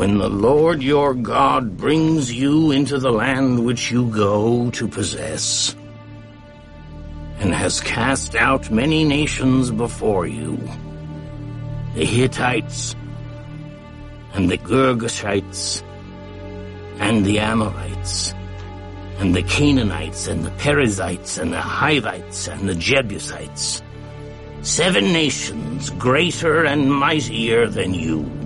when the Lord your God brings you into the land which you go to possess, and has cast out many nations before you, the Hittites, and the Girgashites, and the Amorites, and the Canaanites, and the Perizzites, and the Hivites, and the Jebusites, seven nations greater and mightier than you.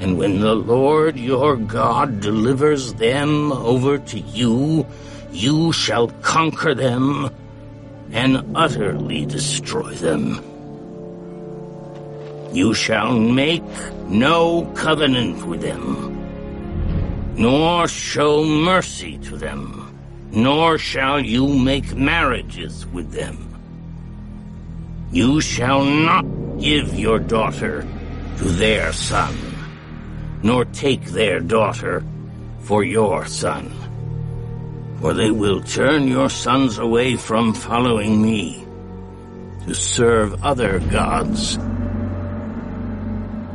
And when the Lord your God delivers them over to you, you shall conquer them and utterly destroy them. You shall make no covenant with them, nor show mercy to them, nor shall you make marriages with them. You shall not give your daughter to their son nor take their daughter for your son. For they will turn your sons away from following me to serve other gods.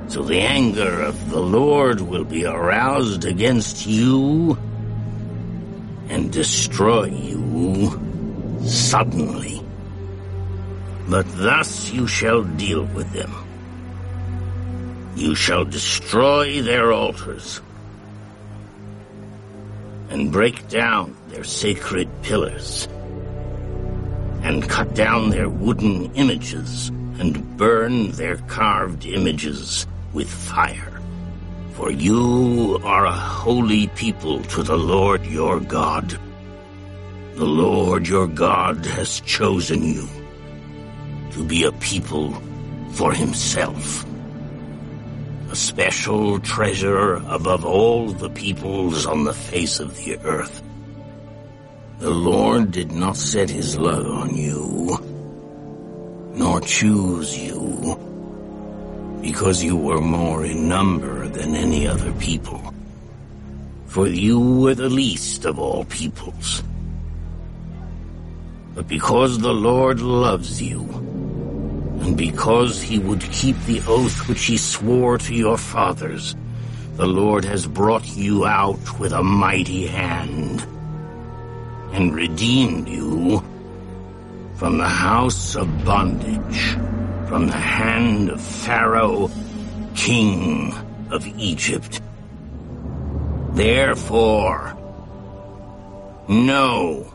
So the anger of the Lord will be aroused against you and destroy you suddenly. But thus you shall deal with them. You shall destroy their altars and break down their sacred pillars and cut down their wooden images and burn their carved images with fire. For you are a holy people to the Lord your God. The Lord your God has chosen you to be a people for himself a special treasure above all the peoples on the face of the earth. The Lord did not set his love on you, nor choose you, because you were more in number than any other people. For you were the least of all peoples. But because the Lord loves you, and because he would keep the oath which he swore to your fathers, the Lord has brought you out with a mighty hand and redeemed you from the house of bondage, from the hand of Pharaoh, king of Egypt. Therefore, know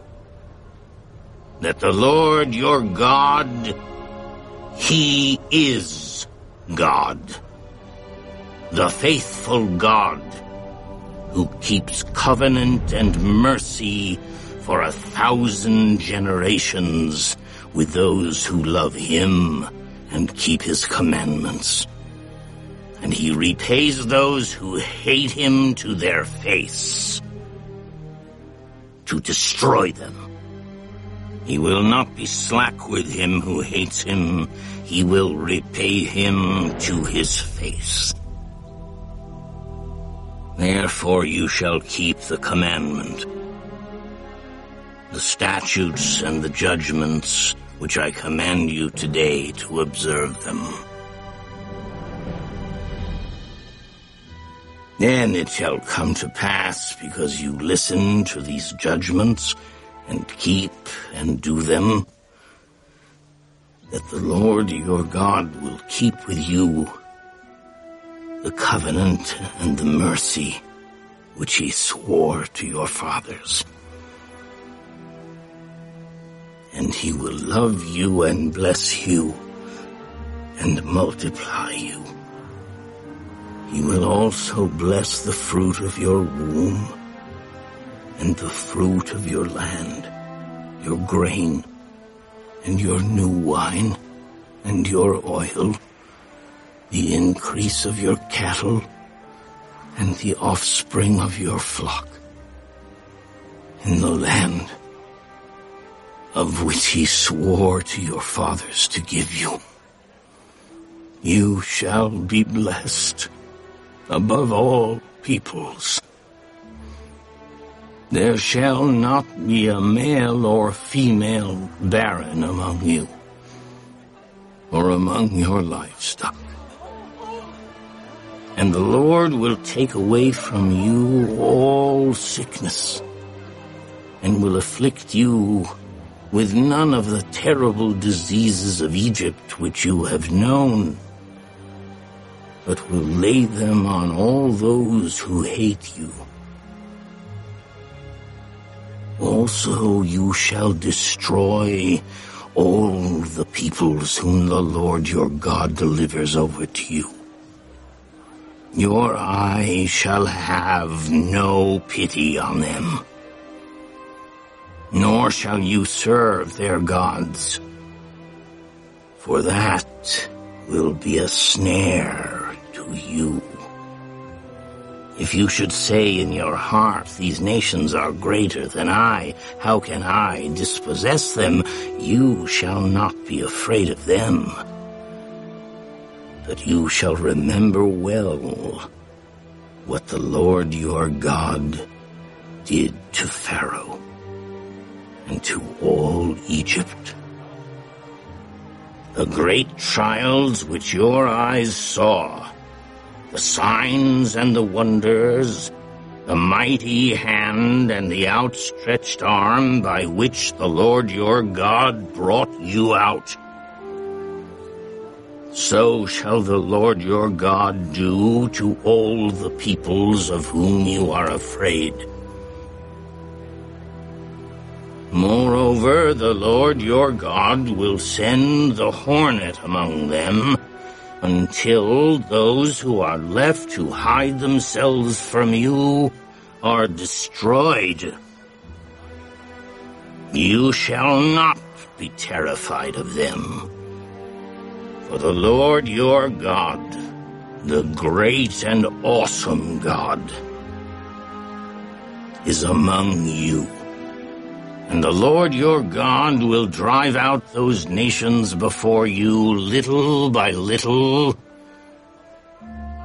that the Lord your God he is God. The faithful God who keeps covenant and mercy for a thousand generations with those who love him and keep his commandments. And he repays those who hate him to their face to destroy them. He will not be slack with him who hates him. He will repay him to his face. Therefore you shall keep the commandment, the statutes and the judgments which I command you today to observe them. Then it shall come to pass, because you listen to these judgments, and keep and do them, that the Lord your God will keep with you the covenant and the mercy which he swore to your fathers. And he will love you and bless you and multiply you. He will also bless the fruit of your womb and the fruit of your land, your grain, and your new wine, and your oil, the increase of your cattle, and the offspring of your flock, in the land of which he swore to your fathers to give you. You shall be blessed above all peoples. There shall not be a male or female barren among you, or among your livestock. And the Lord will take away from you all sickness, and will afflict you with none of the terrible diseases of Egypt which you have known, but will lay them on all those who hate you. Also you shall destroy all the peoples whom the Lord your God delivers over to you. Your eye shall have no pity on them, nor shall you serve their gods, for that will be a snare to you. If you should say in your heart, These nations are greater than I, how can I dispossess them? You shall not be afraid of them But you shall remember well what the Lord your God did to Pharaoh and to all Egypt. The great trials which your eyes saw, the signs and the wonders, the mighty hand and the outstretched arm by which the Lord your God brought you out so shall the Lord your God do to all the peoples of whom you are afraid. Moreover, the Lord your God will send the hornet among them until those who are left to hide themselves from you are destroyed. You shall not be terrified of them. For the Lord your God, the great and awesome God, is among you. And the Lord your God will drive out those nations before you little by little.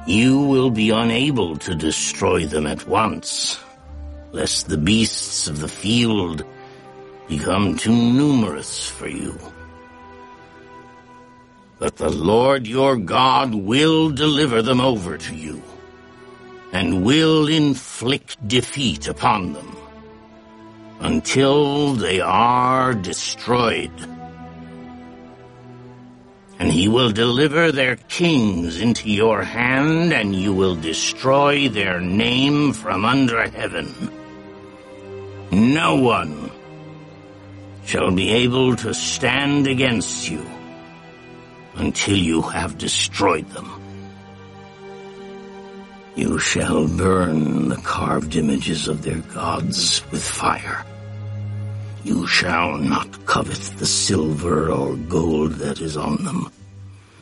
You will be unable to destroy them at once, lest the beasts of the field become too numerous for you. But the Lord your God will deliver them over to you, and will inflict defeat upon them, until they are destroyed. And he will deliver their kings into your hand, and you will destroy their name from under heaven. No one shall be able to stand against you until you have destroyed them. You shall burn the carved images of their gods with fire. You shall not covet the silver or gold that is on them,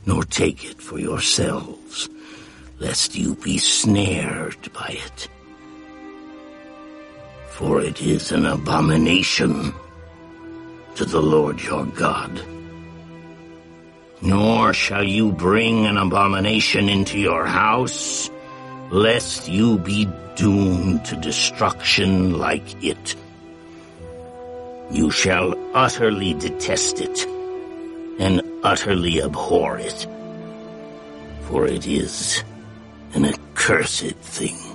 nor take it for yourselves, lest you be snared by it. For it is an abomination to the Lord your God. Nor shall you bring an abomination into your house, lest you be doomed to destruction like it. You shall utterly detest it, and utterly abhor it, for it is an accursed thing.